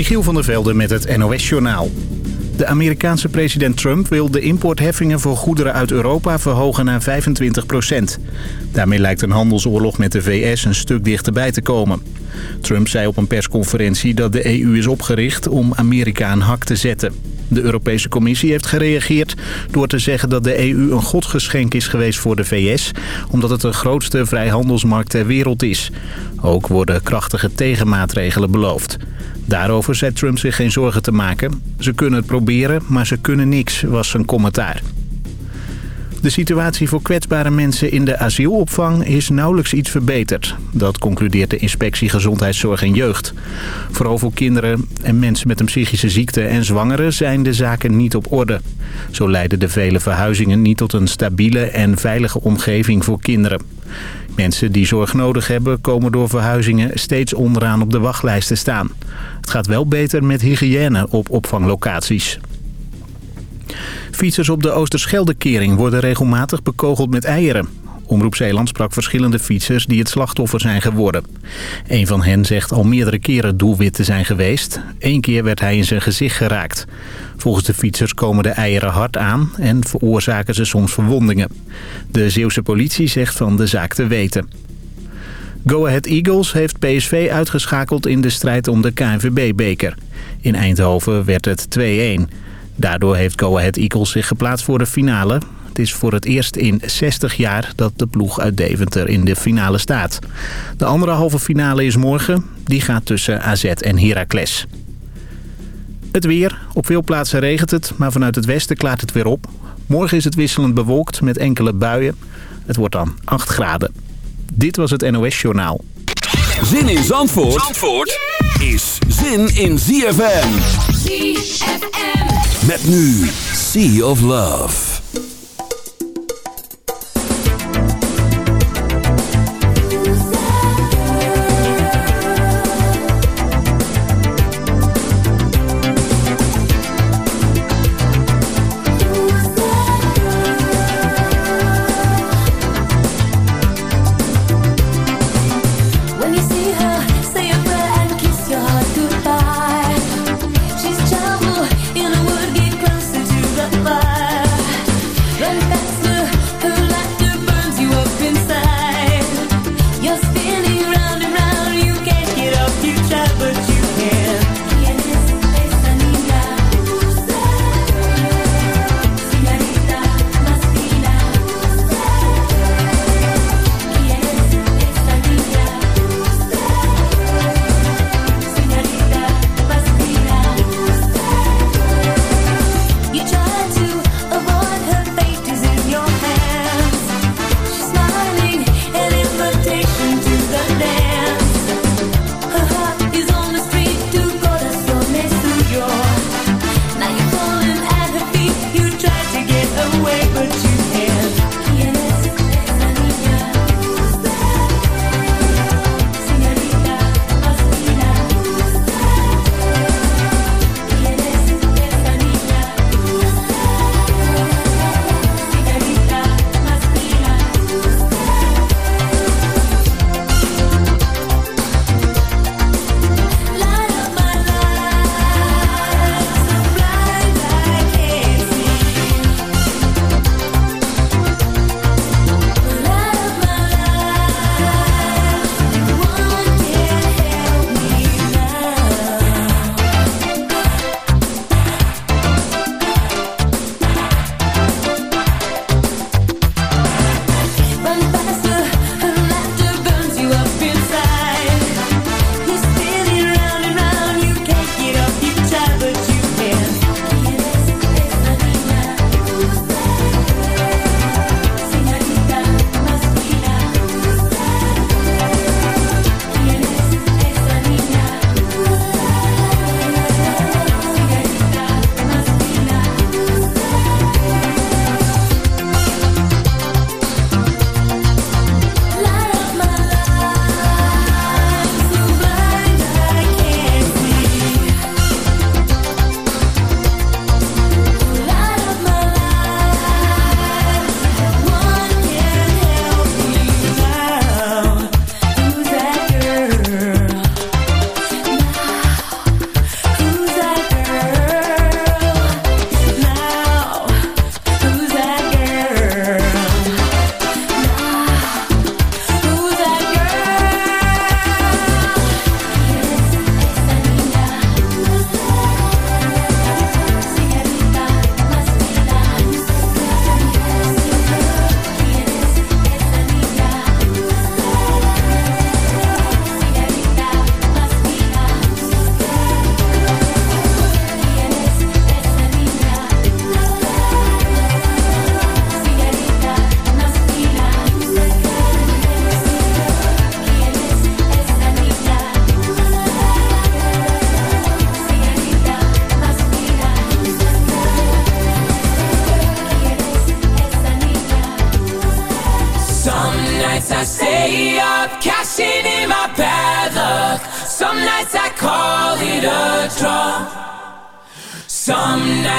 Michiel van der Velde met het NOS-journaal. De Amerikaanse president Trump wil de importheffingen voor goederen uit Europa verhogen naar 25 procent. Daarmee lijkt een handelsoorlog met de VS een stuk dichterbij te komen. Trump zei op een persconferentie dat de EU is opgericht om Amerika een hak te zetten. De Europese Commissie heeft gereageerd door te zeggen dat de EU een godgeschenk is geweest voor de VS... omdat het de grootste vrijhandelsmarkt ter wereld is. Ook worden krachtige tegenmaatregelen beloofd. Daarover zei Trump zich geen zorgen te maken. Ze kunnen het proberen, maar ze kunnen niks, was zijn commentaar. De situatie voor kwetsbare mensen in de asielopvang is nauwelijks iets verbeterd. Dat concludeert de inspectie Gezondheidszorg en Jeugd. Vooral voor kinderen en mensen met een psychische ziekte en zwangeren zijn de zaken niet op orde. Zo leiden de vele verhuizingen niet tot een stabiele en veilige omgeving voor kinderen. Mensen die zorg nodig hebben komen door verhuizingen steeds onderaan op de wachtlijst te staan. Het gaat wel beter met hygiëne op opvanglocaties. Fietsers op de Oosterscheldekering worden regelmatig bekogeld met eieren. Omroep Zeeland sprak verschillende fietsers die het slachtoffer zijn geworden. Een van hen zegt al meerdere keren doelwit te zijn geweest. Eén keer werd hij in zijn gezicht geraakt. Volgens de fietsers komen de eieren hard aan en veroorzaken ze soms verwondingen. De Zeeuwse politie zegt van de zaak te weten. Go Ahead Eagles heeft PSV uitgeschakeld in de strijd om de KNVB-beker. In Eindhoven werd het 2-1. Daardoor heeft Go Ahead Eagles zich geplaatst voor de finale. Het is voor het eerst in 60 jaar dat de ploeg uit Deventer in de finale staat. De andere halve finale is morgen. Die gaat tussen AZ en Heracles. Het weer. Op veel plaatsen regent het, maar vanuit het westen klaart het weer op. Morgen is het wisselend bewolkt met enkele buien. Het wordt dan 8 graden. Dit was het NOS Journaal. Zin in Zandvoort, Zandvoort is zin in ZFM. ZFM. Met nu Sea of Love.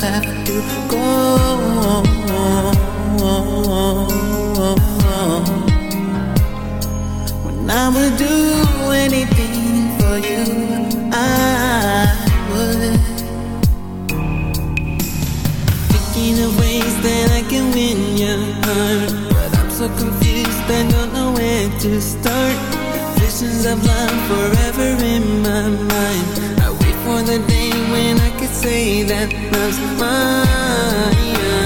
have, to go. When I would do anything for you, I would. Thinking of ways that I can win your heart, but I'm so confused, I don't know where to start. Visions of love forever in my mind. I wait for the day when I say that love's mine.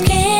can't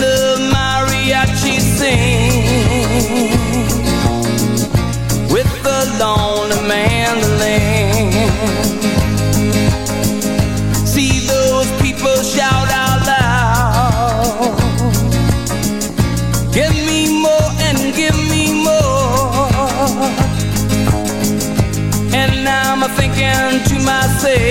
Mariachi sing with the lonely mandolin. See those people shout out loud. Give me more and give me more. And now I'm thinking to myself,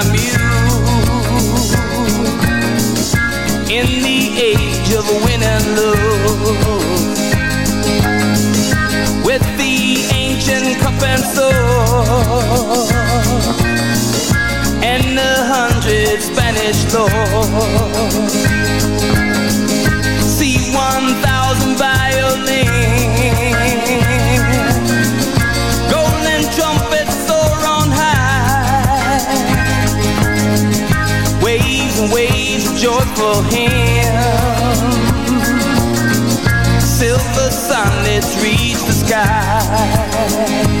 Spanish lords. See one thousand violins, golden trumpets soar on high, waves and waves of joyful hymns. Silver sunlets reach the sky.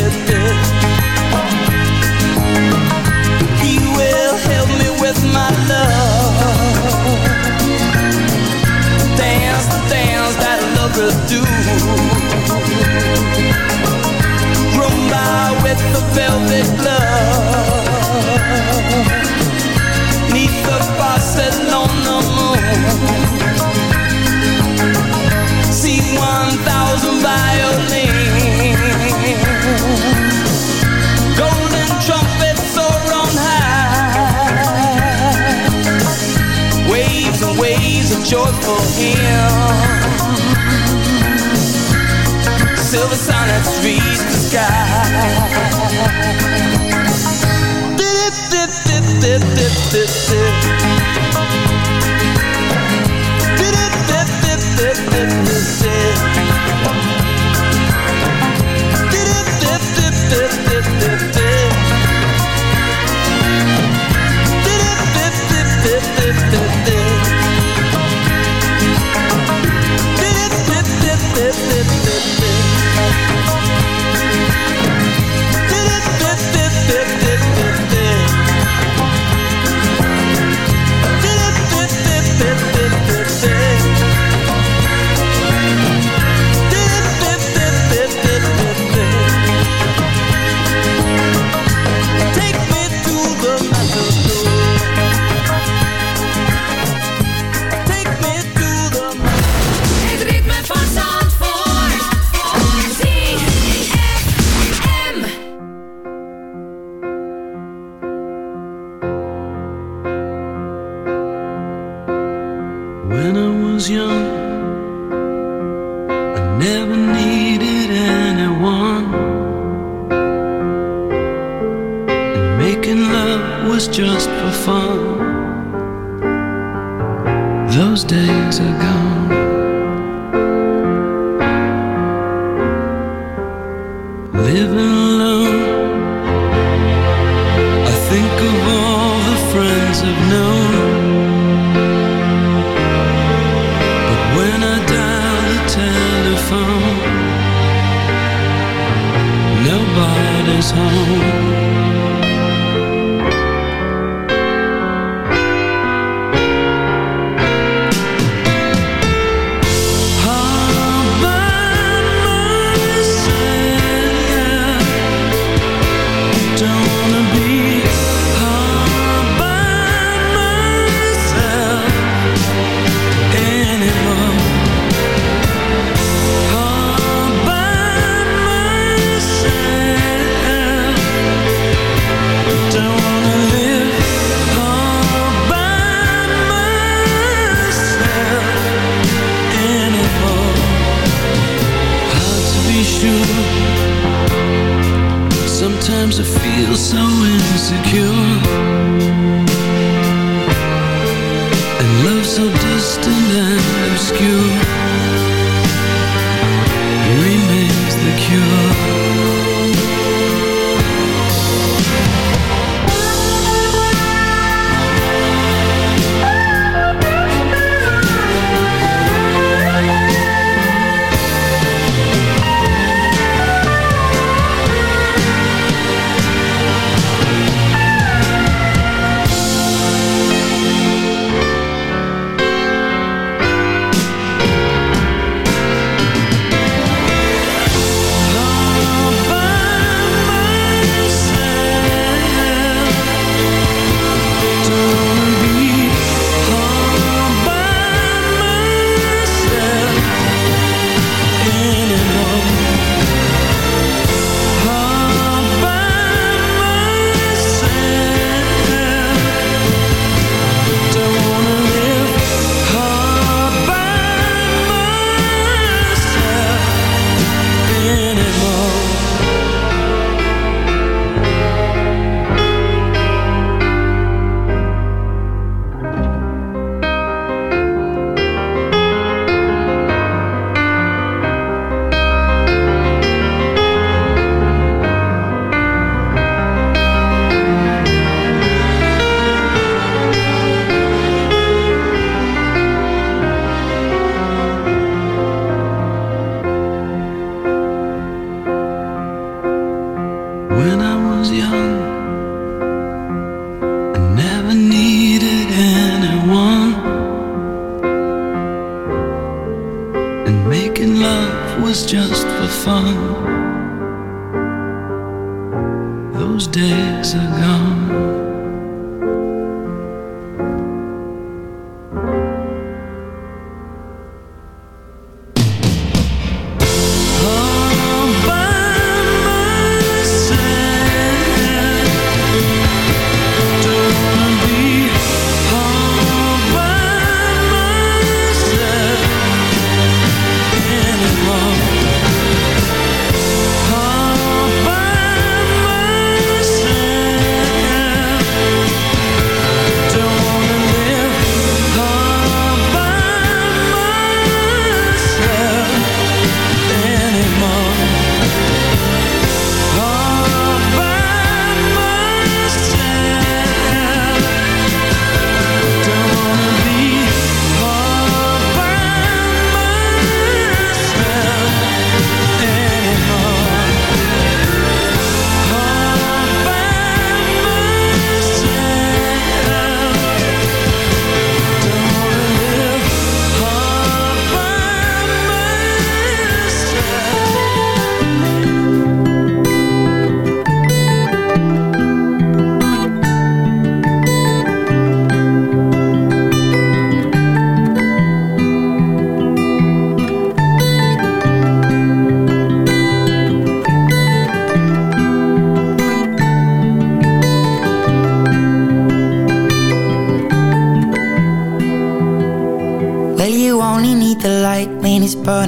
do. Rumba with the velvet glove. Neath the Barcelona moon. See one thousand violins. Golden trumpets soar on high. Waves and waves of joyful hymns. Silver sonnets reach the sky. Take home.